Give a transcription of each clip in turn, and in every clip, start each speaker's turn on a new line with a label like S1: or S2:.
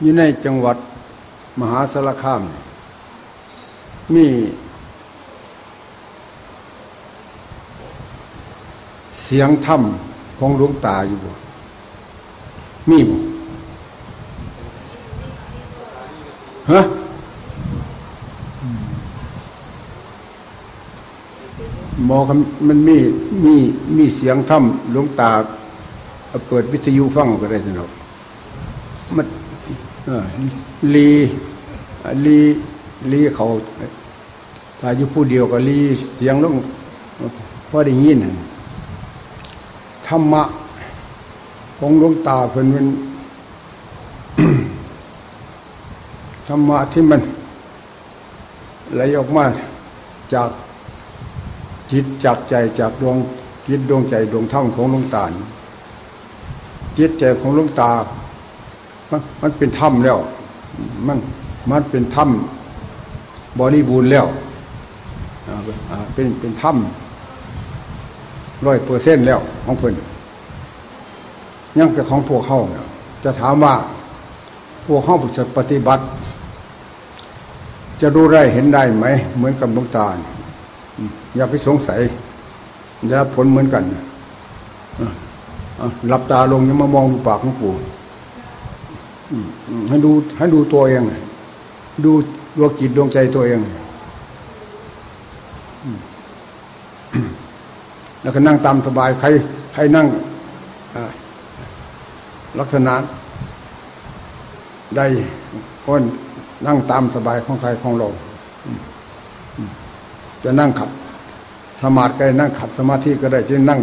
S1: อยู่ในจังหวัดมหาสารคาม มีเสียงถ้ำของหลวงตาอยู่บ่มีบ่ฮะหมอมันมีมีมีเสียงถ้ำหลวงตา เปิดวิทยุฟังก็ได้สนุกมัน ลีลีลีเขาถ้าอยู่ผู้เดียวก็ลีเสียงลงพอได้ยินธรรมะของหลวงตาเพิ่นเป็นธรรมะที่มันไหลออกมาจากจิตจากใจจากดวงจิตดวงใจดวงธรรมของหลวงตาจิตใจของหลวงตา มันเป็นธรรมแล้ว มันมันเป็นธรรมบริบูรณ์แล้วเป็นเป็นธรรมร้อยเปอร์เซ็นต์แล้วของเพิ่นยังกับของพวกเขาจะถามว่าพวกเขาปฏิบัติ จะรู้ได้เห็นได้ไหม เหมือนกับหลวงตาอย่าไปสงสัยอย่าผลเหมือนกันหลับตาลงยังมามองดูปากของปู่ ให้ดูให้ดูตัวเองดูดวงจิตดวงใจตัวเองแล้วก็นั่งตามสบาย ใครใครนั่งลักษณะได้คนนั่งตามสบายของใครของเราจะนั่งขัดสมาธิก็ได้นั่งขัดสมาธิก็ได้จะนั่ง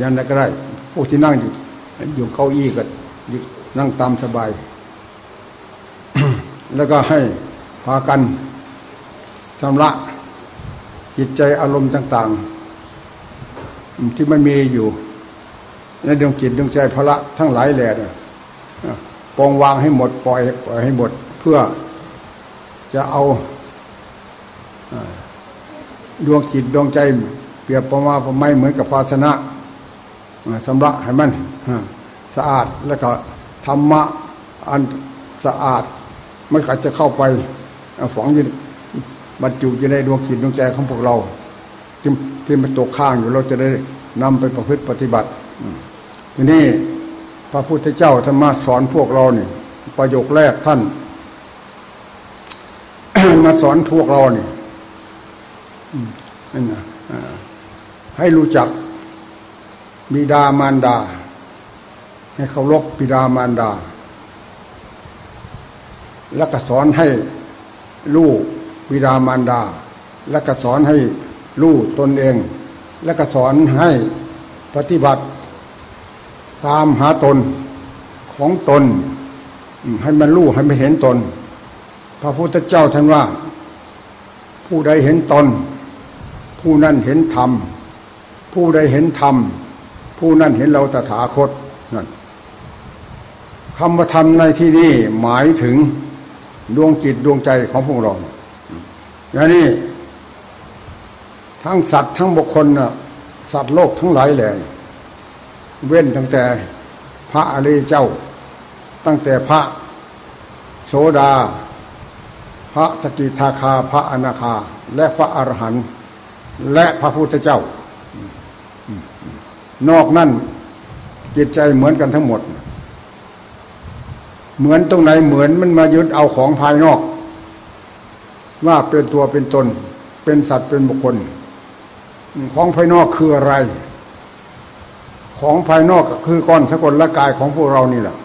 S1: ยันได้ก็ได้พวกที่นั่งอยู่ อยู่เก้าอี้ก็นั่งตามสบาย แล้วก็ให้พากันสำละจิตใจอารมณ์ต่าง ๆ ที่มันมีอยู่ ในดวงจิตดวงใจพละทั้งหลายแหล่ปองวางให้หมดปล่อยปล่อยให้หมด เพื่อจะเอาดวงจิตดวงใจ เปรียบประมาประไม่เหมือนกับภาชนะสำลักให้มัน สะอาดแล้วก็ธรรมะอันสะอาดไม่ขาดจะเข้าไปฝังอยู่บรรจุอยู่ในดวงจิตดวงใจของพวกเราที่ที่มันตกข้างอยู่เราจะได้นำไปประพฤติปฏิบัติทีนี้พระพุทธเจ้าธรรมาสอนพวกเราเนี่ยประโยคแรกท่าน มาสอนพวกเราเนี่ยนั่นนะให้รู้จักบิดามารดา ให้เคารพบิดามารดา แล้วก็สอนให้ลูกบิดามารดา แล้วก็สอนให้ลูกตนเอง แล้วก็สอนให้ปฏิบัติ ตามหาตนของตน ให้มันรู้ให้มันเห็นตน พระพุทธเจ้าท่านว่า ผู้ใดเห็นตน ผู้นั้นเห็นธรรม ผู้ใดเห็นธรรมผู้นั้นเห็นเราตถาคตนั่น คำว่าธรรมในที่นี้หมายถึงดวงจิตดวงใจของพวกเราอย่างนี้ทั้งสัตว์ทั้งบุคคลนะสัตว์โลกทั้งหลายแหล่เว้นตั้งแต่พระอริยเจ้า ตั้งแต่พระโสดา พระสกิทาคา พระอนาคา และพระอรหันต์และพระพุทธเจ้า นอกนั่นจิตใจเหมือนกันทั้งหมด เหมือนตรงไหนเหมือนมันมายึดเอาของภายนอก ว่าเป็นตัวเป็นตน เป็นสัตว์เป็นบุคคล ของภายนอกคืออะไร ของภายนอกคือก้อนสกลละกายของพวกเรานี่แหละ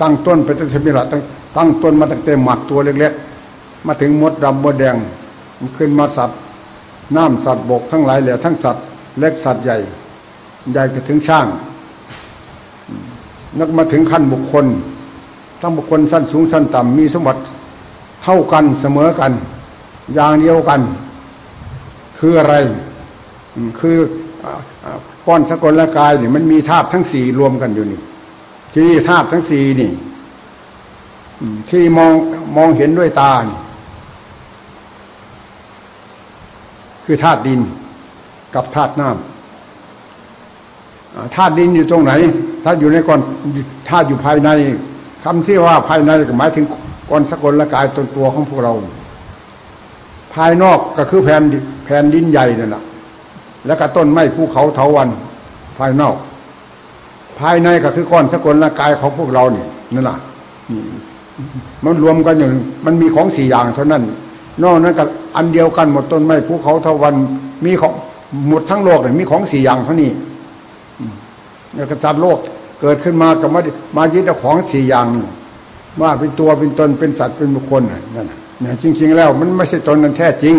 S1: ตั้งต้นไปตั้งแต่มีละตั้งตั้งต้นมาตั้งแต่หมัดตัวเล็กๆมาถึงมดดำมดแดงขึ้นมาสัตว์น้ำสัตว์บกทั้งหลายเหล่าทั้งสัตว์เล็กสัตว์ใหญ่ ใหญ่ก็ถึงช่าง นักมาถึงขั้นบุคคล ทั้งบุคคลสั้นสูงสั้นต่ำมีสมบัติเท่ากันเสมอกัน อย่างเดียวกัน คืออะไร คือก้อนสกลละกายเนี่ยมันมีธาตุทั้งสี่รวมกันอยู่นี่ที่นี่ธาตุทั้งสี่นี่ที่มองมองเห็นด้วยตานี่คือธาตุดินกับธาตุน้ำ ธาตุดินอยู่ตรงไหน ถ้าอยู่ในก้อนธาตุอยู่ภายในคำที่ว่าภายในหมายถึงก้อนสกลละกายตนตัวของพวกเรา ภายนอกก็คือแผ่นแผ่นดินใหญ่นั่นแหละแล้วก็ต้นไม้ภูเขาเถาวันภายนอก ภายในก็คือก้อนสกลละกายของพวกเราเนี่ยนั่นแหละมันรวมกันอยู่มันมีของสี่อย่างเท่านั้น นอกนั้นก็อันเดียวกันหมดต้นไม้ภูเขาเถาวันมีของหมดทั้งโลกเลยมีของสี่อย่างเท่านี้ เนี่ยกษัตริย์โลกเกิดขึ้นมากับมามายึดของสี่อย่างนี่ว่าเป็นตัวเป็นตนเป็นสัตว์เป็นบุคคลนั่นเนี่ยจริง ๆ แล้ว มันไม่ใช่ตนนั้นแท้จริง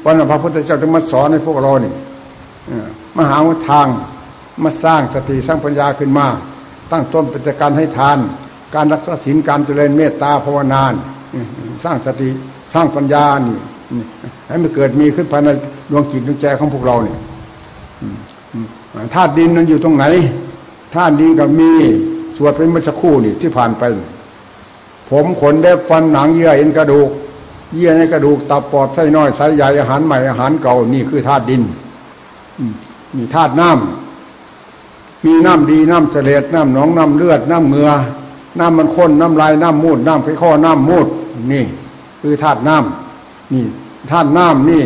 S1: เพราะพระพุทธเจ้าจะมาสอนให้พวกเรานี่มาหาทางมาสร้างสติสร้างปัญญาขึ้นมา ตั้งต้นเป็นการให้ทาน การรักษาศีลการเจริญเมตตาภาวนานสร้างสติสร้างปัญญานี่ให้มันเกิดมีขึ้นภายในดวงจิตดวงใจของพวกเราเนี่ยธาตุดินนั้นอยู่ตรงไหน ธาตุดินก็มีสวดเป็นเมื่อสักครู่นี่ที่ผ่านไป ผมขนเล็บฟันหนังเยื่อเอ็นกระดูก เยื่อในกระดูกตับปอดไส้น้อยไส้ใหญ่อาหารใหม่อาหารเก่านี่คือธาตุดินมีธาตุน้ำมีน้ำดีน้ำเสลดน้ำหนองน้ำเลือดน้ำเงือน้ำมันข้นน้ำลายน้ำมูดน้ำไขข้อน้ำมูดนี่ คือธาตุน้ำนี่ธาตุน้ำนี่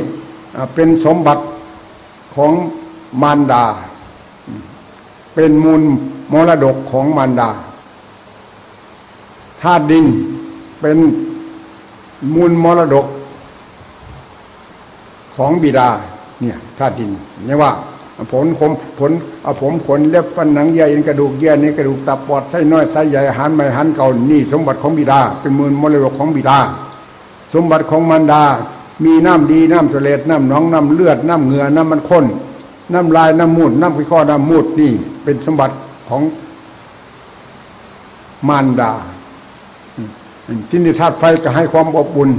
S1: เป็นสมบัติของมารดา เป็นมูลมรดกของมารดาธาตุดินเป็นมูลมรดกของบิดาเนี่ยธาตุดินเนี่ยว่าผลขมผลเอาผมขนเล็บฟันหนังใหญ่กระดูกเยื่อในกระดูกตับปอดไส้น้อยไส้ใหญ่หันใหม่หันเก่านี่สมบัติของบิดา เป็นมูลมรดกของบิดา สมบัติของมารดา มีน้ำดีน้ำเลน้ำหนองน้ำเลือดน้ำเหงื่อน้ำมันข้น น้ำลายน้ำมูดน้ำขี้ข้อน้ำมูดนี่เป็นสมบัติของมารดาที่นี่ธาตุไฟก็ให้ความอบอุ่น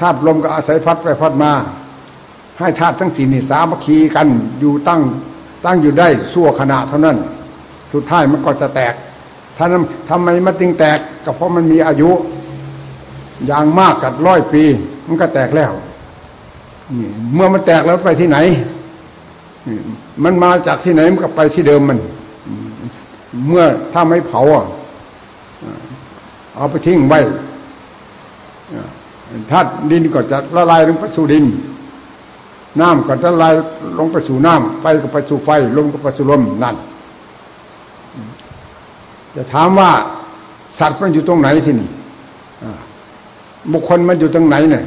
S1: ธาตุลมก็อาศัยพัดไปพัดมา ให้ธาตุทั้งสี่นี่สามัคคีกันอยู่ตั้งตั้งอยู่ได้สั่วขณะเท่านั้น สุดท้ายมันก็จะแตกท่านทำไมมันจึงแตกก็เพราะมันมีอายุ อย่างมากกัดร้อยปี มันก็แตกแล้วเมื่อมันแตกแล้วไปที่ไหน มันมาจากที่ไหนมันก็ไปที่เดิมมัน เมื่อถ้าไม่เผาเอาไปทิ้งไว้ธาตุดินก็จะละลายลงไปสู่ดิน น้ำก็จะละลายลงไปสู่น้ำไฟก็ไปสู่ไฟลมก็ไปสู่ลมนั่นจะถามว่าสัตว์มันอยู่ตรงไหนที่นี่บุคคลมันอยู่ตรงไหนเนี่ย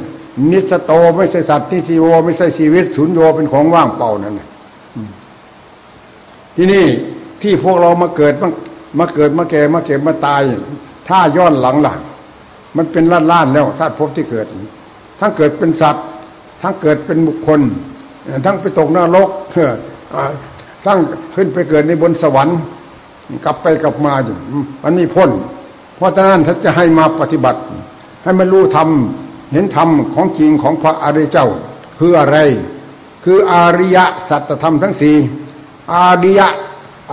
S1: นิสโตไม่ใช่สัตว์นิสีโวไม่ใช่ชีวิต ศูนย์โยเป็นของว่างเปล่านั่น ที่นี่ที่พวกเรามาเกิดมามาเกิดมาแก่มาเก็บมาตาย ถ้าย้อนหลังหลังมันเป็นล้านล้านแล้วธาตุภพที่เกิด ทั้งเกิดเป็นสัตว์ ทั้งเกิดเป็นบุคคล ทั้งไปตกนรกทั้งขึ้นไปเกิดในบนสวรรค์ กลับไปกลับมาอยู่มันมีพ้น เพราะฉะนั้นท่านจะให้มาปฏิบัติ ให้มันรู้ธรรมเห็นธรรมของจริงของพระอริยเจ้า คืออะไร คืออริยสัจธรรมทั้งสี่ อาริยะ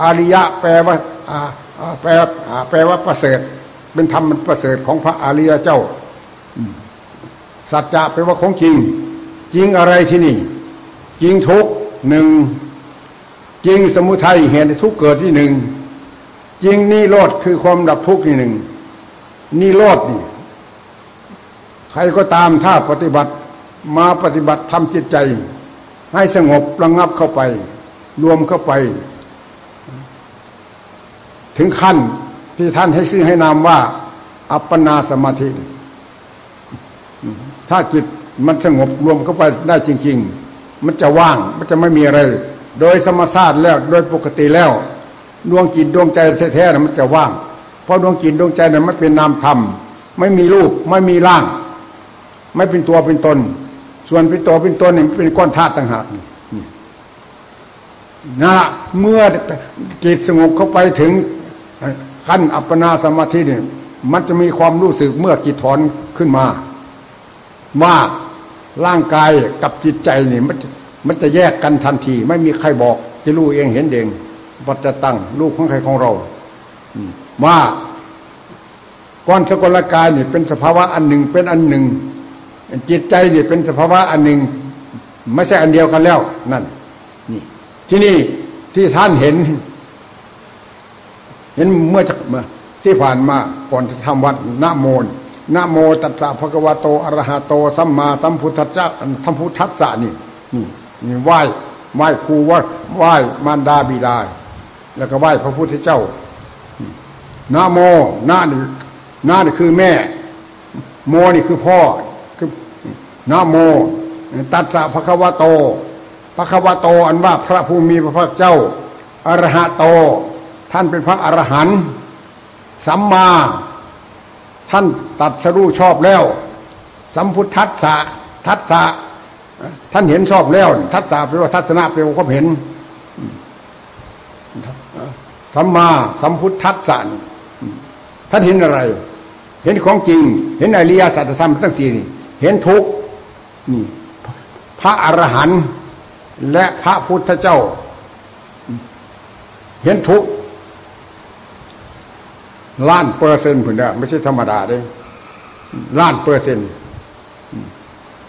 S1: อาริยะแปลว่าแปลแปลว่าประเสริฐ เป็นธรรมมันประเสริฐของพระอริยเจ้าสัจจะแปลว่าของจริง จริงอะไรที่นี่ จริงทุกหนึ่งจริงสมุทัยเหตุทุกเกิดที่หนึ่งจริงนี่โลดคือความดับทุกข์ที่หนึ่งนี่โลดนี่ ใครก็ตามถ้าปฏิบัติมาปฏิบัติทำจิตใจ ให้สงบระงับเข้าไป รวมเข้าไป ถึงขั้นที่ท่านให้ชื่อให้นามว่า อัปปนาสมาธิ ถ้าจิตมันสงบรวมเข้าไปได้จริง ๆ มันจะว่างมันจะไม่มีอะไร โดยสมชาติแล้วโดยปกติแล้ว ดวงจิตดวงใจแท้ๆนะมันจะว่าง เพราะดวงจิตดวงใจนั้นมันเป็นนามธรรม ไม่มีรูปไม่มีร่าง ไม่เป็นตัวเป็นตน ส่วนเป็นตัวเป็นตนนี่เป็นก้อนธาตุต่างหาก นะเมื่อจิตสงบเข้าไปถึงขั้นอัปปนาสมาธิเนี่ยมันจะมีความรู้สึกเมื่อจิตถอนขึ้นมา ว่าร่างกายกับจิตใจเนี่ยมันมันจะแยกกันทันที ไม่มีใครบอกจะรู้เองเห็นเองปัจจตังลูกของใครของเราว่าก้อนสกลกายเนี่ยเป็นสภาวะอันหนึ่งเป็นอันหนึ่ง จิตใจเนี่ยเป็นสภาวะอันหนึ่ง ไม่ใช่อันเดียวกันแล้ว นั่น นี่ ที่นี่ที่ท่านเห็น เห็นเมื่อจากที่ผ่านมาก่อนจะทำวัดนะโมนนะโมตัสสะภะคะวะโตอรหะโตสัมมาสัมพุทธัสสะสัมพุทธัสสะนี่นี่นี่ไหว้ไหว้ครูว่าไหว้มารดาบิดาแล้วก็ไหว้พระพุทธเจ้านะโมนะนี่นะนี่คือแม่ โมนี่คือพ่อคือนะโม ตัสสะภะคะวะโต ภะคะวะโตอันว่าพระภูมิพระภาคเจ้าอรหะโต ท่านเป็นพระอรหันต์สัมมา ท่านตัดสรู้ชอบแล้ว สัมพุทธัสสะทัสสะท่านเห็นชอบแล้ว ทัสสะแปลว่าทัศนะแปลว่าความเห็นสัมมาสัมพุทธัสสะท่านเห็นอะไร เห็นของจริง เห็นอริยสัจธรรมทั้งสี่นี่เห็นทุกนี่พระอรหันต์ และพระพุทธเจ้า เห็นทุกข์ล้านเปอร์เซ็นต์ผุนเด้อไม่ใช่ธรรมดาเด้ล้านเปอร์เซ็นต์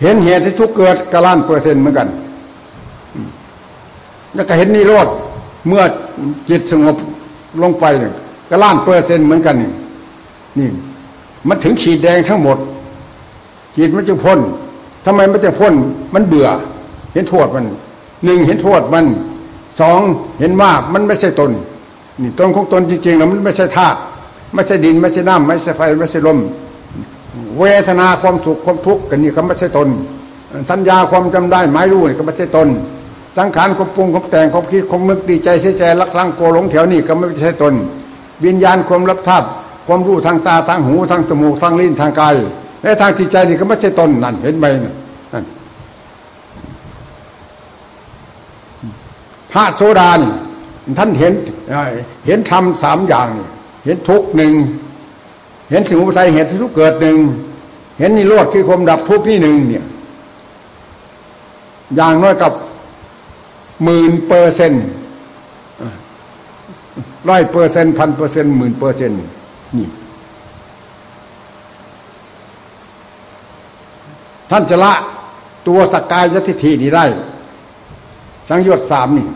S1: เห็นเหตุที่ทุกข์เกิดก็ล้านเปอร์เซ็นต์เหมือนกันแล้วก็เห็นนิโรธเมื่อจิตสงบลงไปเนี่ยก็ล้านเปอร์เซ็นต์เหมือนกันนี่นี่มันถึงขีดแดงทั้งหมด จิตมันจะพ้นทำไมมันจะพ้น มันเบื่อ เห็นโทษมัน หนึ่งเห็นโทษมันสองเห็นว่ามันไม่ใช่ตน นี่ตนของตนจริงๆแล้วมันไม่ใช่ธาตุไม่ใช่ดินไม่ใช่น้ำไม่ใช่ไฟไม่ใช่ลม เวทนาความสุขความทุกข์กันนี่ก็ไม่ใช่ตน สัญญาความจำได้หมายรู้นี่ก็ไม่ใช่ตน สังขารความปรุงความแต่งความคิดความนึกดีใจเสียใจรักสังโกหลงแถวนี่ก็ไม่ใช่ตน วิญญาณความรับทาบความรู้ทางตาทางหูทางจมูกทางลิ้นทางกายและทางจิตใจนี่ก็ไม่ใช่ตนนั่นเห็นไหมนั่น พระโสดานี่ท่านเห็นเห็นธรรมสามอย่าง เห็นทุกหนึ่งเห็นสมุทัยเหตุที่ทุกเกิดหนึ่งเห็นนิโรธคือความดับทุกนี่หนึ่งเนี่ย อย่างน้อยกับหมื่นเปอร์เซ็นต์ร้อยเปอร์เซ็นต์พันเปอร์เซ็นต์หมื่นเปอร์เซ็นต์นี่ท่านจะละตัวสกายยทิฏฐินี้ได้ สังโยชน์สามนี่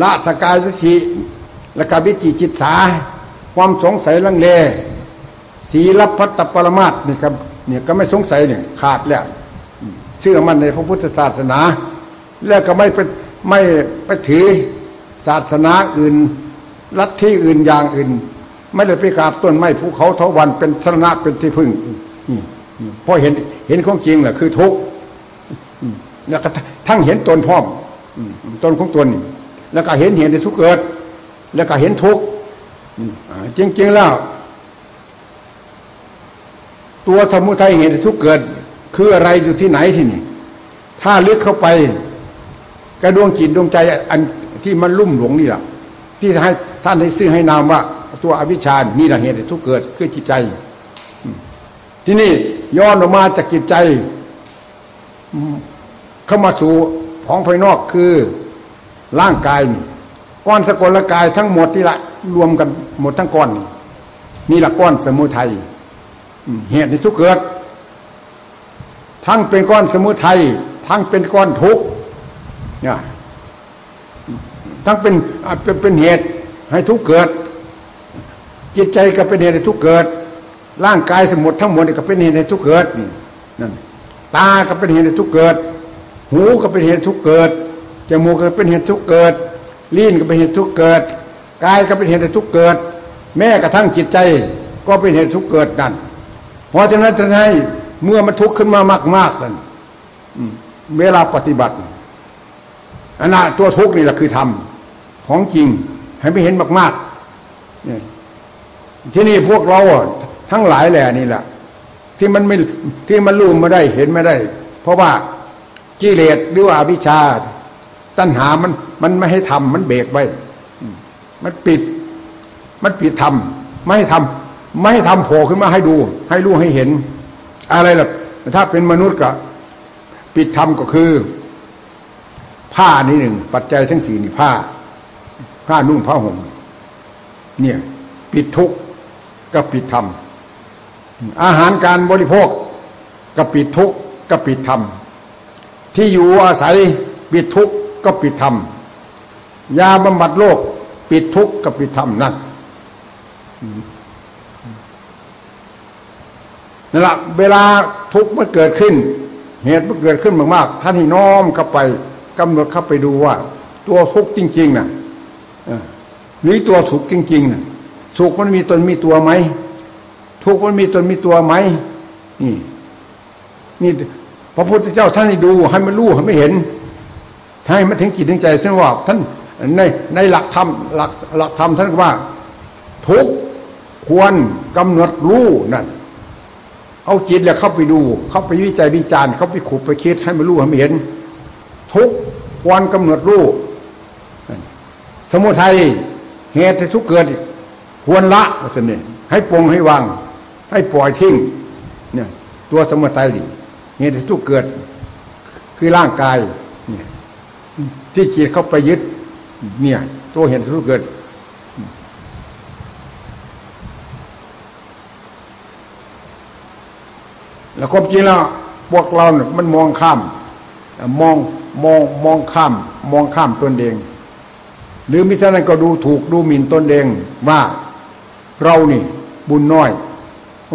S1: ละสกายยทิฏฐิและกวิจิจิตสา ความสงสัยลังเลศีลพัตตปรมาตนี่ครับเนี่ยก็ไม่สงสัยเนี่ยขาดแล้วเชื่อมั่นในพระพุทธศาสนา แล้วก็ไม่ไปไม่ไปถือศาสนาอื่นลัทธิอื่นอย่างอื่น ไม่เลยไปกราบต้นไม้ภูเขาเทวันเป็นชนะเป็นที่พึ่งเพราะเห็นเห็นของจริงแหละคือทุกข์แล้วก็ทั้งเห็นตนพร้อม ตนของตนแล้วก็เห็นเห็นในทุกเกิด แล้วก็เห็นทุกข์จริงๆแล้ว ตัวสมุทัยเหตุทุกเกิด คืออะไรอยู่ที่ไหนที่นี่ ถ้าลึกเข้าไปกระดวงจิตดวงใจอันที่มันลุ่มหลงนี่แหละที่ให้ท่านให้ซื้อให้นามว่า ตัวอวิชชานี่แหละเหตุทุกเกิดคือจิตใจ ที่นี่ย้อนออกมาจากจิตใจ เข้ามาสู่ ของภายนอกคือร่างกายนี่ก้อนสกลกายทั้งหมดที่ละรวมกันหมดทั้งก้อนนี่นี่ละก้อนสมุทัยเหตุในทุกเกิด ทั้งเป็นก้อนสมุทัยทั้งเป็นก้อนทุกเนี่ยทั้งเป็นเป็นเป็นเหตุให้ทุกเกิด จิตใจก็เป็นเหตุให้ทุกเกิด ร่างกายสมุดทั้งหมดก็เป็นเหตุให้ทุกเกิดนี่นั่นตาก็เป็นเหตุให้ทุกเกิด หูก็เป็นเหตุทุกเกิด จมูกก็เป็นเหตุทุกเกิด ลิ้นก็เป็นเหตุทุกเกิด กายก็เป็นเหตุทุกเกิด แม้กระทั่งจิตใจก็เป็นเหตุทุกเกิดนั่นเพราะฉะนั้นจะให้เมื่อมันทุกข์ขึ้นมามากๆนั่นเวลาปฏิบัติอันนั้นตัวทุกข์นี่แหละคือธรรมของจริงให้ไปเห็นมากๆนี่ที่นี่พวกเราทั้งหลายแหล่นี่แหละที่มันไม่ที่มันรู้ไม่ได้เห็นไม่ได้ เพราะว่า กิเลสหรือว่าวิชา ตัณหามันมันไม่ให้ทำมันเบรกไว้มันปิด มันปิดทำไม่ให้ทำไม่ให้ทำโผล่ขึ้นมาให้ดู ให้รู้ให้เห็น อะไรล่ะถ้าเป็นมนุษย์ก็ปิดทำก็คือ ผ้านี่หนึ่งปัจจัยทั้งสี่นี่ผ้า ผ้านุ่งผ้าห่มเนี่ย ปิดทุกก็ปิดธรรมอาหารการบริโภคก็ปิดทุกก็ปิดธรรม ที่อยู่อาศัยปิดทุกก็ปิดธรรมยาบำบัดโรคปิดทุกข์กับปิดธรรมนั่นนั่นแหละเวลาทุกข์มันเกิดขึ้น เหตุมันเกิดขึ้นมากๆท่านให้น้อมเข้าไปกำหนดเข้าไปดูว่า ตัวทุกข์จริง ๆนะ่ะหรือตัวสุขจริงๆนะ่ะสุขมันมีตนมีตัวไหมทุกข์มันมีตนมีตัวไหมนี่นี่ พระพุทธเจ้าท่านให้ดูให้มันรู้ให้ไม่เห็นให้มันถึงจิตถึงใจท่านว่าท่านในในหลักธรรมหลักหลักธรรมท่านว่า ทุกควรกำหนดรู้นั่นเอาจิตแล้วเข้าไปดู เข้าไปวิจัยวิจารณ์เข้าไปขุดไปคิดให้มันรู้ให้มันเห็น ทุกควรกำหนดรู้สมุทัยเหตุทุกเกิด ควรละว่าจะเนี่ยให้ปรงให้วาง ให้ปล่อยทิ้งเนี่ย ตัวสมุทัยดิ เหตุทุกเกิด คือร่างกายเนี่ยที่จิตเข้าไปยึด เนี่ย ตัวเห็นทุกเกิด แล้วความจริงแล้วพวกเราเนี่ยมันมองข้าม มองมองมองข้าม มองข้ามตนเอง หรือมิฉะนั้นก็ดูถูกดูหมิ่นตนเองว่าเรานี่ บุญน้อย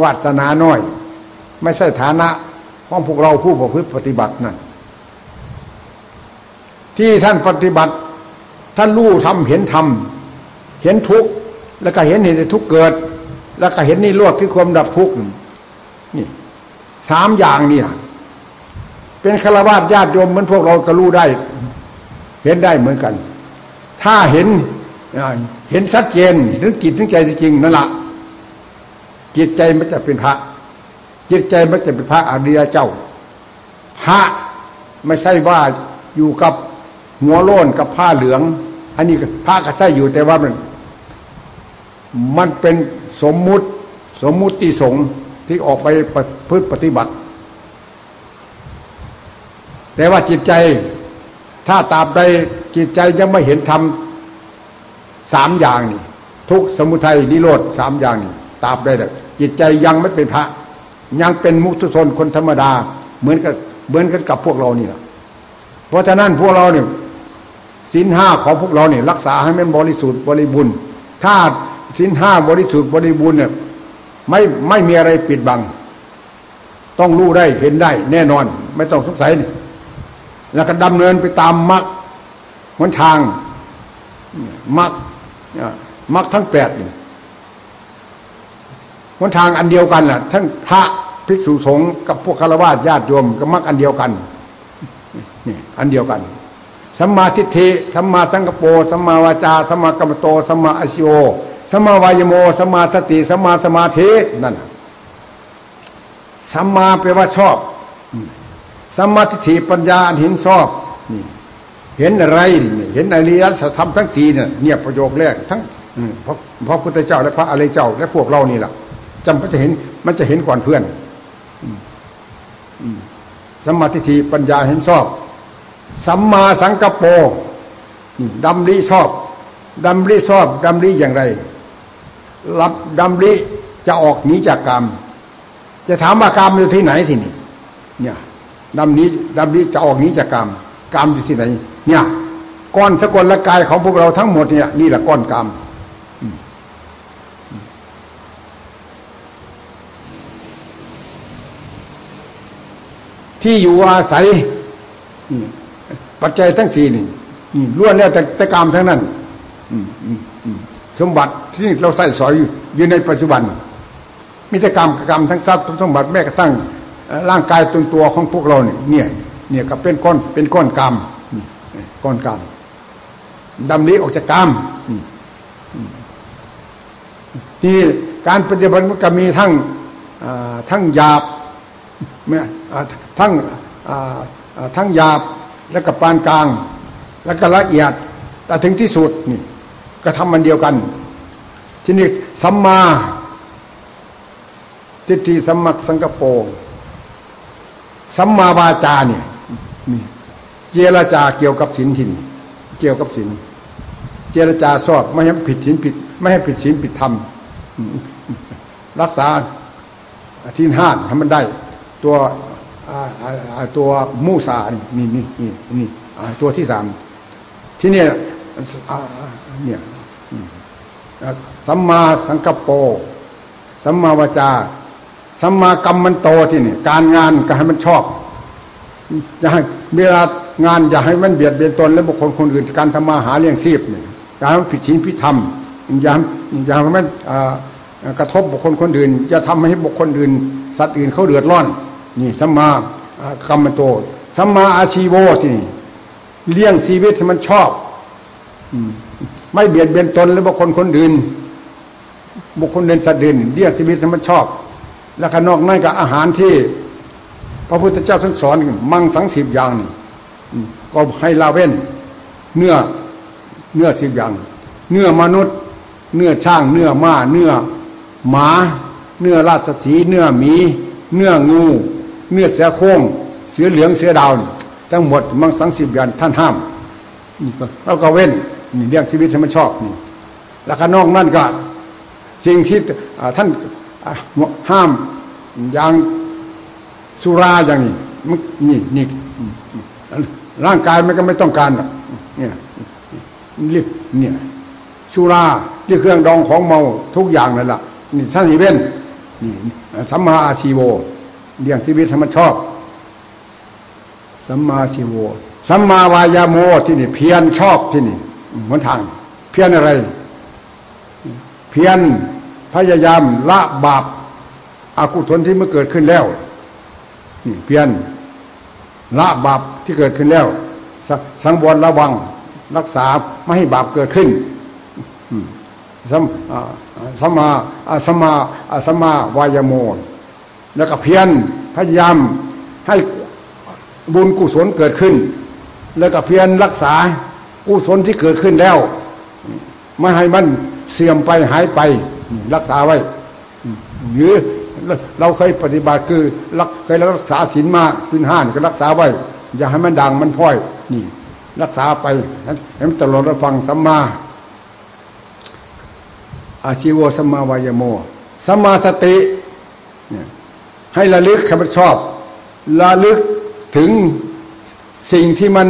S1: วาสนาน้อย ไม่ใช่ฐานะ ของพวกเราผู้ประพฤติปฏิบัตินั่นที่ท่านปฏิบัติ ท่านรู้ทำเห็นทำเห็นทุกข์แล้วก็เห็นเห็นทุกข์เกิด แล้วก็เห็นนี่ลวกที่ความดับทุกข์นี่สามอย่างนี่เป็นฆราวาสญาติโยมเหมือนพวกเราก็รู้ได้ เห็นได้เหมือนกัน ถ้าเห็นเห็นชัดเจนถึงจิตถึงใจจริงนั่นแหละจิตใจมันจะเป็นพระ จิตใจมันจะเป็นพระอริยเจ้า พระไม่ใช่ว่าอยู่กับหัวโล้นกับผ้าเหลือง อันนี้ผ้ากระใช่อยู่แต่ว่ามัน มันเป็นสมมุติสมมุติสงที่ออกไปพฤติปฏิบัติ แต่ว่าจิตใจถ้าตาบใดจิตใจยังไม่เห็นธรรมสามอย่างนี่ทุกสมุทัยนิโรธสามอย่างนี่ตาบได้แต่จิตใจยังไม่เป็นพระ ยังเป็นมุทุชนคนธรรมดา เหมือนกับเหมือนกันกับพวกเรานี่แหละเพราะฉะนั้นพวกเราเนี่ยสินห้าของพวกเราเนี่ยรักษาให้มันบริสุทธิ์บริบูรณ์ถ้าสินห้าบริสุทธิ์บริบูรณ์เนี่ยไม่ไม่มีอะไรปิดบัง ต้องรู้ได้เห็นได้ แน่นอน ไม่ต้องสงสัยแล้วก็ดำเนินไปตามมรรคหนทางมรรคมรรคทั้งแปด หนทางอันเดียวกันแหละทั้งพระภิกษุสงฆ์กับพวกฆราวาสญาติโยมก็มรรคอันเดียวกันนี่อันเดียวกันสัมมาทิฏฐิสัมมาสังกปรสัมมาวาจาสัมมากัมโตสัมมาอาชิโอสัมมาวายโมสัมมาสติสัมมาสมาธินั่นสัมมาแปลว่าชอบสัมมาทิฏฐิปัญญาอันเห็นชอบนี่เห็นอะไร เห็นอริยสัจธรรมทั้งสี่เนี่ยเนี่ยประโยคแรกทั้งพระพระพุทธเจ้าและพระอริยเจ้า และพวกเรานี่แหละ จำมันจะเห็น มันจะเห็นก่อนเพื่อนสัมมาทิฏฐิปัญญาเห็นชอบ สัมมาสังกปรดำริชอบดำริชอบดำริอย่างไร รับดำริจะออกหนีจากกรรม จะถามว่ากรรมอยู่ที่ไหนที่นี่ เนี่ยดำนี้ดำริจะออกหนีจากกรรมกรรมอยู่ที่ไหน เนี่ยก้อนสกลละกายของพวกเราทั้งหมดเนี่ยนี่แหละก้อนกรรม ที่อยู่อาศัยปัจจัยทั้งสี่นี่ล้วนแล้วแต่แต่กรรมทั้งนั้นสมบัติที่เราใส่สอยอยู่ในปัจจุบันมิแต่กรรมกรรมทั้งทรัพย์ทั้งสมบัติแม้กระทั่งร่างกายตัวตัวของพวกเราเนี่ยเนี่ย เนี่ยก็เป็นก้อนเป็นก้อนกรรมก้อนกรรมดำนี้ออกจากกรรมที่การปฏิบัติมันก็มีทั้งทั้งหยาบ ทั้งทั้งหยาบแล้วก็ปานกลาง แล้วก็ละเอียดแต่ถึงที่สุดนี่ก็ทำมันเดียวกัน ที่นี่สัมมาทิฏฐิสัมมักสังกปรสัมมาวาจาเนี่ยเจรจาเกี่ยวกับศีลทินเกี่ยวกับศีลเจรจาสอบไม่ให้ผิดศีลผิด ไม่ให้ผิดศีลผิดธรรมรักษาทินห้าให้มันได้ ตัว ตัวมูซานี่นี่นี่นี่ตัวที่สามที่เนี่ยเนี่ยสัมมาสังกปรสัมมาวาจา สัมมากรรมมันโตที่นี่การงานก็ให้มันชอบอย่าให้เวลางานอย่าให้มันเบียดเบียนตนและบุคคลคนอื่นการทำมาหาเลี้ยงชีพเนี่ยอย่าให้มันผิดศีลผิดธรรมอย่าอย่าให้มันกระทบบุคคลคนอื่นจะทำให้บุคคลอื่น สัตว์อื่นเขาเดือดร้อน นี่สัมมากรรมมันโตสัมมาอาชีโวที่นี่เลี้ยงชีวิตให้มันชอบไม่เบียดเบียนตนและบุคคลคนอื่น บุคคลเดินสัตว์อื่นเลี้ยงชีวิตให้มันชอบ แล้วก็นอกนั้นก็อาหารที่ พระพุทธเจ้าท่านสอนมังสังสิบอย่างนี่ก็ให้ลาเว้น เนื้อเนื้อสิบอย่าง เนื้อมนุษย์ เนื้อช่าง เนื้อม้า เนื้อหมา เนื้อราชสี เนื้อหมี เนื้องู เนื้อเสือโค้งเสือเหลืองเสือดาวทั้งหมดมังสังสิบอย่างท่านห้ามเราก็เว้นนี่เรื่องชีวิตที่มันชอบนี่แล้วก็นอกนั่นก็สิ่งที่ท่านห้ามอย่างสุราอย่างนี้นี่นี่ร่างกายมันก็ไม่ต้องการเนี่ยเรียกเนี่ยสุราเรียกเครื่องดองของเมาทุกอย่างนั่นแหละนี่ท่านเว้นนี่สัมมาอาชีโว เรื่องชีวิตธรรมชอบ สัมมาชีโวสัมมาวายาโมที่นี่ เพียรชอบที่นี่หนทาง เพียรอะไร เพียรพยายามละบาปอากุศลที่มันเกิดขึ้นแล้วเพียรละบาปที่เกิดขึ้นแล้ว สังวรระวังรักษาไม่ให้บาปเกิดขึ้นสัมสัมมาสัมมาสัมมาวายโม แล้วก็เพียรพยายามให้บุญกุศลเกิดขึ้น แล้วก็เพียรรักษากุศลที่เกิดขึ้นแล้วไม่ให้มันเสื่อมไปหายไป รักษาไว้หรือเราเคยปฏิบัติคือเคยรักษาศีลมาศีลห้านก็รักษาไว้ อย่าให้มันดังมันพ้อย นี่ รักษาไปให้มันตลอดระฟังสัมมา อาชีวสัมมาวายโมสัมมาสติ ให้ระลึกคำชอบระลึกถึงสิ่งที่มัน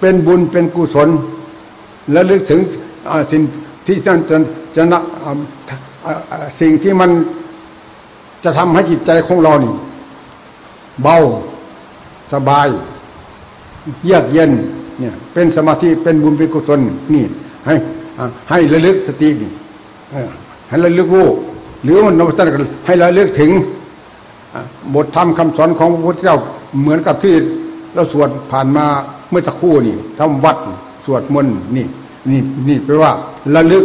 S1: เป็นบุญเป็นกุศลและลึกถึงสิ่งที่จะจะจะสิ่งที่มันจะทำให้จิตใจของเรานี่เบาสบาย เยือกเย็นเนี่ยเป็นสมาธิเป็นบุญเป็นกุศลนี่ ให้ให้ระลึกสตินี่ให้ระลึกรู้หรือมันนวัตกรรมให้ระลึกถึง บทธรรมคำสอนของพระพุทธเจ้าเหมือนกับที่เราสวดผ่านมาเมื่อสักครู่นี่ทำวัดสวดมนต์นี่ นี่นี่แปลว่าระลึก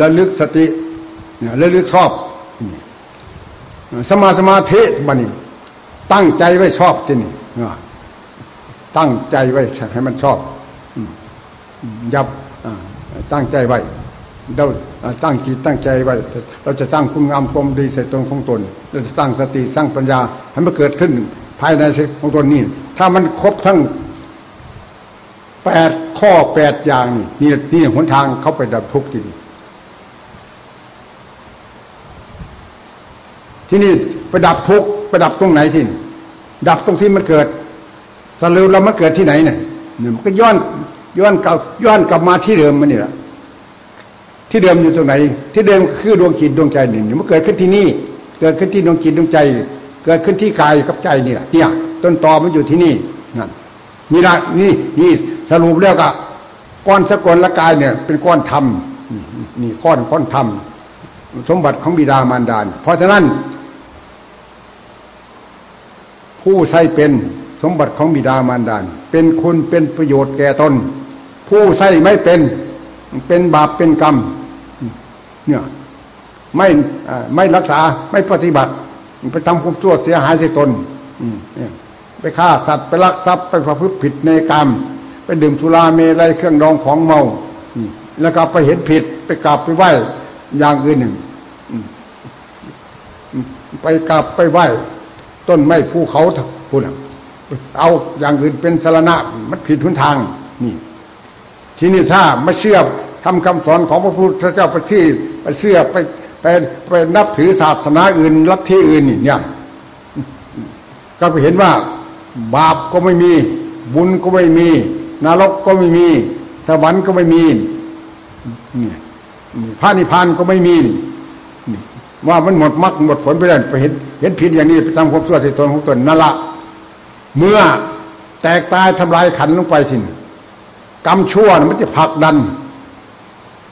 S1: ระลึกสติระลึกชอบสมาสมาธิบันนี้ ตั้งใจไว้ชอบที่นี่ตั้งใจไว้ให้มันชอบยับตั้งใจไว้ เราตั้งจิตตั้งใจไว้เราจะสร้างคุณงามความดีใส่ตนของตนเราจะสร้างสติสร้างปัญญาให้มันเกิดขึ้นภายในของตนนี่ถ้ามันครบทั้งแปดข้อแปดอย่างนี่นี่หนทางเข้าไปดับทุกข์จริงที่นี่ไปดับทุกข์ไปดับตรงไหนที่ดับตรงที่มันเกิดสรุปแล้วมันเกิดที่ไหนเนี่ยมันก็ย้อนย้อนกลับย้อนกลับมาที่เดิมมันนี่แหละ ที่เดิมอยู่ตรงไหน ที่เดิมคือดวงจิตดวงใจหนึ่งมันเกิดขึ้นที่นี่ เกิดขึ้นที่ดวงจิตดวงใจ เกิดขึ้นที่กายกับใจนี่แหละเนี่ยต้นตอมันอยู่ที่นี่นั่นนี่ละนี่นี่สรุปแล้วก็ก้อนสกลละกายเนี่ย เป็นก้อนธรรมนี่ก้อนก้อนธรรมสมบัติของบิดามารดาเพราะฉะนั้น ผู้ใช้เป็นสมบัติของบิดามารดาเป็นคุณเป็นประโยชน์แก่ตน ผู้ใช้ไม่เป็นเป็นบาปเป็นกรรม เนี่ยไม่ไม่รักษาไม่ปฏิบัติ ไปทำความชั่วเสียหายใส่ตนไปฆ่าสัตว์ไปลักทรัพย์ไปประพฤติผิดในกรรม ไปดื่มสุราเมลัยเครื่องดองของเมาแล้วก็ไปเห็นผิดไปกราบไปไหว้อย่างอื่นหนึ่งไปกราบไปไหว้ต้นไม้ภูเขาพูดเอาอย่างอื่นเป็นสารณะ มันผิดทุนทางนี่ ทีนี้ถ้าไม่เชื่อ ทำคำสอนของพระพุทธเจ้าไปที่ไปเชื่อไปไปไปนับถือศาสนาอื่นลัทธิอื่นเนี่ยก็ไปเห็นว่าบาปก็ไม่มีบุญก็ไม่มีนรกก็ไม่มี สวรรค์ก็ไม่มีนี่พระนิพพานก็ไม่มีว่ามันหมดมรรคหมดผลไปแล้วไปเห็น เห็นผิดอย่างนี้ไปทำความชั่วสิตนของตนนั่นละเมื่อแตกตายทำลายขันลงไปสิกรรมชั่วมันจะผลักดัน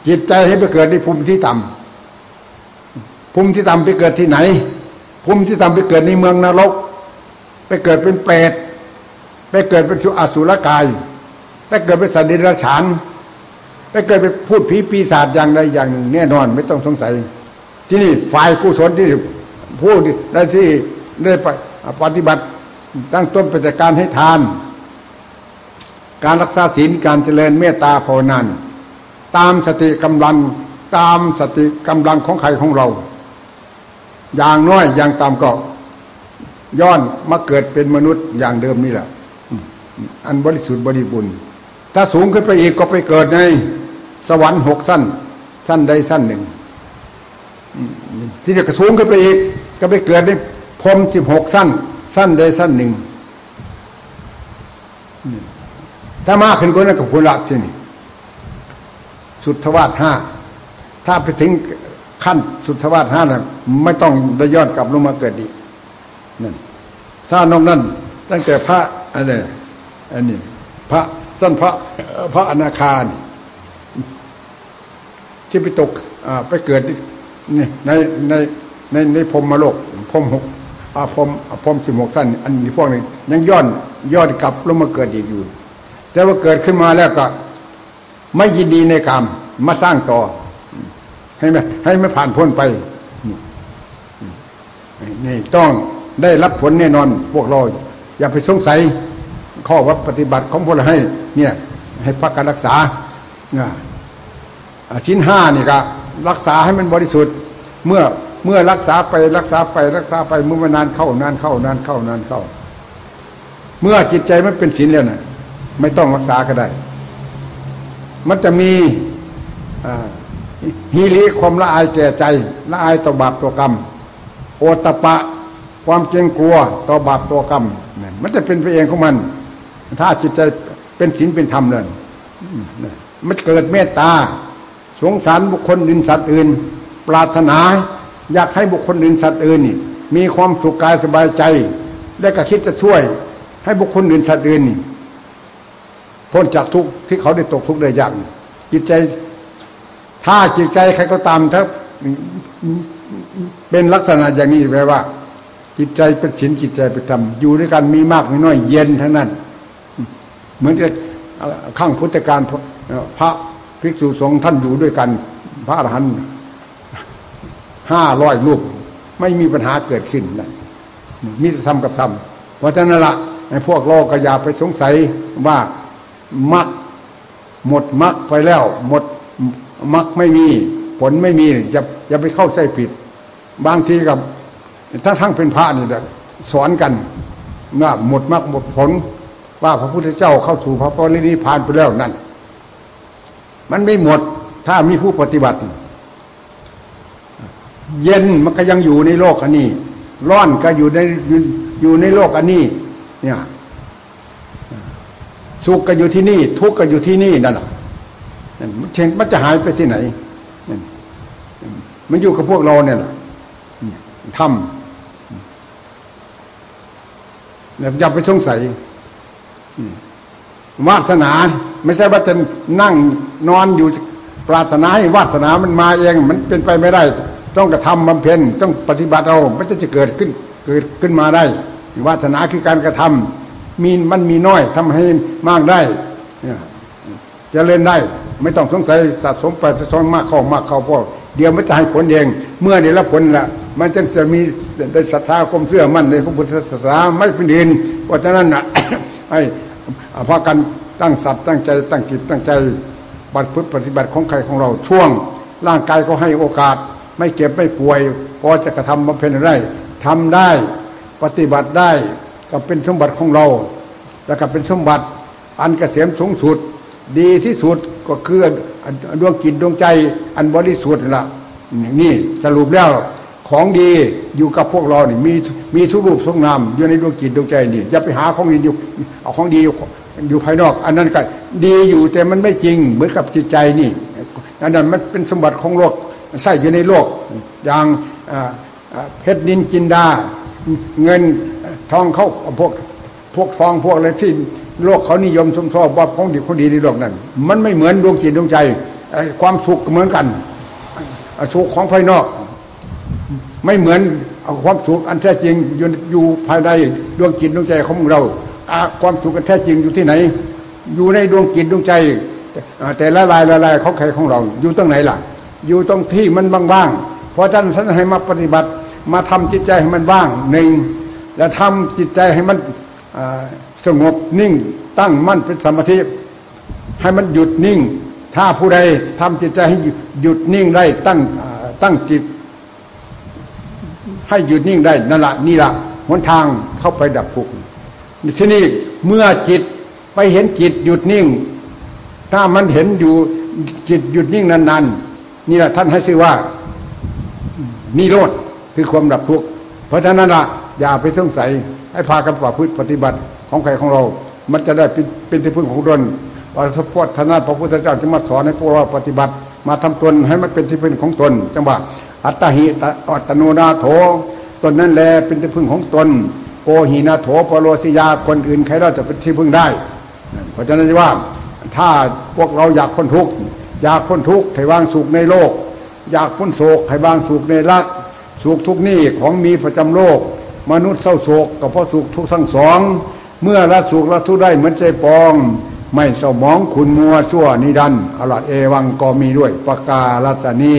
S1: จิตใจให้ไปเกิดในภูมิที่ต่ำภูมิที่ต่ำไปเกิดที่ไหนภูมิที่ต่ำไปเกิดในเมืองนรก ไปเกิดเป็นเปรตไปเกิดเป็นอสุรกาย ไปเกิดเป็นสัตว์เดรัจฉานไปเกิดเป็นพูดผีปีศาจอย่างใดอย่างหนึ่งแน่นอนไม่ต้องสงสัย ที่นี่ฝ่ายกุศลที่พูดได้ที่ได้ปฏิบัติตั้งต้นปฏิการให้ทาน การรักษาศีลการเจริญเมตตาภาวนา ตามสติกำลังตามสติกำลังของใครของเรา อย่างน้อยอย่างตามก็ย้อนมาเกิดเป็นมนุษย์อย่างเดิมนี่แหละอันบริสุทธิ์บริบูรณ์ถ้าสูงขึ้นไปอีกก็ไปเกิดใน สวรรค์หกสั้น สั้นใดสั้นหนึ่งที่จะสูงขึ้นไปอีก ก็ไปเกิดในพรมสิบหกสั้น สั้นใดสั้นหนึ่งถ้ามากขึ้นก็นั่นกับผลลัพธ์ที่นี่ สุทธวาสห้าถ้าไปถึงขั้นสุทธวาสห้านะไม่ต้องได้ย้อนกลับลงมาเกิดอีกนั่นถ้านอกนั้น ตั้งแต่พระอะไรอันนี้พระสั้นพระพระอนาคานี่ที่ไปตกไปเกิดนี่ในในในในพรมมโลกพรมหกอาพรมพรมสิบหกสั้นอันนี้พวกนี้ยังย้อนย้อนกลับลงมาเกิดอีกอยู่ แต่ว่าเกิดขึ้นมาแล้วก็ ไม่ยินดีในกรรมมาสร้างต่อ ให้ไหมให้ไม่ผ่านพ้นไปนี่ต้องได้รับผลแน่นอนพวกเรา อย่าไปสงสัย ข้อวัดปฏิบัติของพวกเราให้ เนี่ย ให้พักการรักษาชิ้นห้านี่ก็รักษาให้มันบริสุทธิ์ เมื่อเมื่อรักษาไปรักษาไปรักษาไปเมื่อมานานเข้านานเข้านานเข้านานเข้า เมื่อจิตใจมันเป็นศีลแล้วน่ะ ไม่ต้องรักษาก็ได้ มันจะมีฮีริความละอายแก่ใจละอายต่อบาปตัวกรรม โอตปะความเกรงกลัวต่อบาปตัวกรรมมันจะเป็นไปเองของมัน ถ้าจิตใจเป็นศีลเป็นธรรมเลยมันเกิดเมตตา สงสารบุคคลอื่นสัตว์อื่น ปรารถนา อยากให้บุคคลอื่นสัตว์อื่นนี่มีความสุขกายสบายใจ และก็คิดจะช่วย ให้บุคคลอื่นสัตว์อื่นนี่ พ้นจากทุกข์ที่เขาได้ตกทุกข์ได้ยากจิตใจ ถ้าจิตใจใครก็ตามถ้าเป็นลักษณะอย่างนี้แปลว่า จิตใจเป็นศีลจิตใจเป็นธรรมอยู่ด้วยกันมีมากมีน้อยเย็นทั้งนั้น เหมือนกับข้างพุทธการพระภิกษุสงฆ์ท่านอยู่ด้วยกัน พระอรหันต์ห้าร้อยลูกไม่มีปัญหาเกิดขึ้นนะมีแต่ทำกับทำเพราะฉะนั้นละไอ้พวกโลกก็อย่าไปสงสัยว่า มักหมดมักไปแล้ว หมดมักไม่มี ผลไม่มีอย่าอย่าไปเข้าใส่ผิด บางทีกับถ้าทั้งเป็นพระนี่สอนกันว่าหมดมรรคหมดผล ว่าพระพุทธเจ้าเข้าสู่พระปรินิพานไปแล้วนั่นมันไม่หมดถ้ามีผู้ปฏิบัติ เย็นมันก็ยังอยู่ในโลกอันนี้ ร้อนก็อยู่ในอยู่ในโลกอันนี้ เนี่ย สุขก็อยู่ที่นี่ ทุกข์ก็อยู่ที่นี่นั่นแหละเชงมันจะหายไปที่ไหนมันอยู่กับพวกเราเนี่ยแหละทำอย่าไปสงสัยวาสนา ไม่ใช่ว่าจะนั่งนอนอยู่ปรารถนาให้วาสนามันมาเอง มันเป็นไปไม่ได้ ต้องกระทำบำเพ็ญต้องปฏิบัติเอามันจะจะเกิดขึ้น เกิดขึ้นมาได้ วาสนาคือการกระทำ มีมันมีน้อยทำให้มากได้จะเล่นได้ ไม่ต้องสงสัยสะสมไปสะสมมากเข้ามากเข้าพอเดี๋ยวมันจะให้ผลเอง เมื่อได้รับผลละมันจะจะมีได้ศรัทธาความเชื่อมั่นในพระพุทธศาสนาไม่เป็นดินเพราะฉะนั้นนะให้พากันตั้งสัตว์ตั้งใจตั้งจิตตั้งใจบัตรพุทธปฏิบัติของใครของเราช่วง ร่างกายก็ให้โอกาส ไม่เจ็บไม่ป่วยพอจะกระทำบำเพ็ญได้ทำได้ ปฏิบัติได้ ก็เป็นสมบัติของเรา แล้วก็เป็นสมบัติอันเกษมสูงสุด ดีที่สุดก็คือดวงจิตดวงใจอันบริสุทธิ์ละนี่สรุปแล้วของดีอยู่กับพวกเรานี่มีมีทุกรูปทุกนามอยู่ในดวงจิตดวงใจนี่อย่าไปหาของดีอยู่เอาของดีอยู่ภายนอก อันนั้นก็ดีอยู่แต่มันไม่จริงเหมือนกับจิตใจนี่อันนั้นมันเป็นสมบัติของโลกใส่อยู่ในโลก อย่างเพชรนินจินดา เงิน ทองเขาพวกพวกทองพวกอะไรที่โลกเขานิยมชมชอบว่าของดีคนดีในโลกนั้น มันไม่เหมือนดวงจิตดวงใจความสุขเหมือนกันสุขของภายนอก ไม่เหมือนความสุขอันแท้จริงอยู่อยู่ภายในดวงจิตดวงใจของเราความสุขอันแท้จริงอยู่ที่ไหน อยู่ในดวงจิตดวงใจ แต่ละลายละลายของใครของเรา อยู่ตรงไหนล่ะ อยู่ตรงที่มันบ้างๆเพราะท่านท่านให้มาปฏิบัติมาทำจิตใจให้มันว่างหนึ่ง แล้วทำจิตใจให้มันสงบนิ่ง ตั้งมั่นเป็นสมาธิให้มันหยุดนิ่ง ถ้าผู้ใดทำจิตใจให้หยุดนิ่งได้ตั้งตั้งจิต ให้หยุดนิ่งได้นั่นละนี่ละหนทางเข้าไปดับทุกข์ที่นี้เมื่อจิตไปเห็นจิตหยุดนิ่ง ถ้ามันเห็นอยู่จิตหยุดนิ่งนานๆนี่แหละท่านให้ชื่อว่านิโรธคือความดับทุกข์เพราะฉะนั้นละ อย่าไปสงสัยให้พากันประพฤติปฏิบัติของใครของเรา มันจะได้เป็นที่พึ่งของตนพระพุทธนาพระพุทธเจ้าจะมาสอนให้พวกเราปฏิบัติ มาทำตนให้มันเป็นที่พึ่งของตน จังหวะอัตหิอัตโนนาโถตนนั้นแลเป็นที่พึ่งของตน โกหินาโถปโรสิยาคนอื่นใครเราจะเป็นที่พึ่งได้ เพราะฉะนั้นว่าถ้าพวกเราอยากพ้นทุกข์อยากพ้นทุกข์ให้วางสุขในโลก อยากพ้นโศกให้วางสุขในรักสุขทุกนี้ของมีประจำโลก มนุษย์เศร้าโศกก็เพราะสุขทุกทั้งสอง เมื่อละสุขละทุกได้เหมือนใจปอง ไม่เศร้ามองขุนมัวชั่วนิดันอรัตเอวังก็มีด้วยปากาลัสนี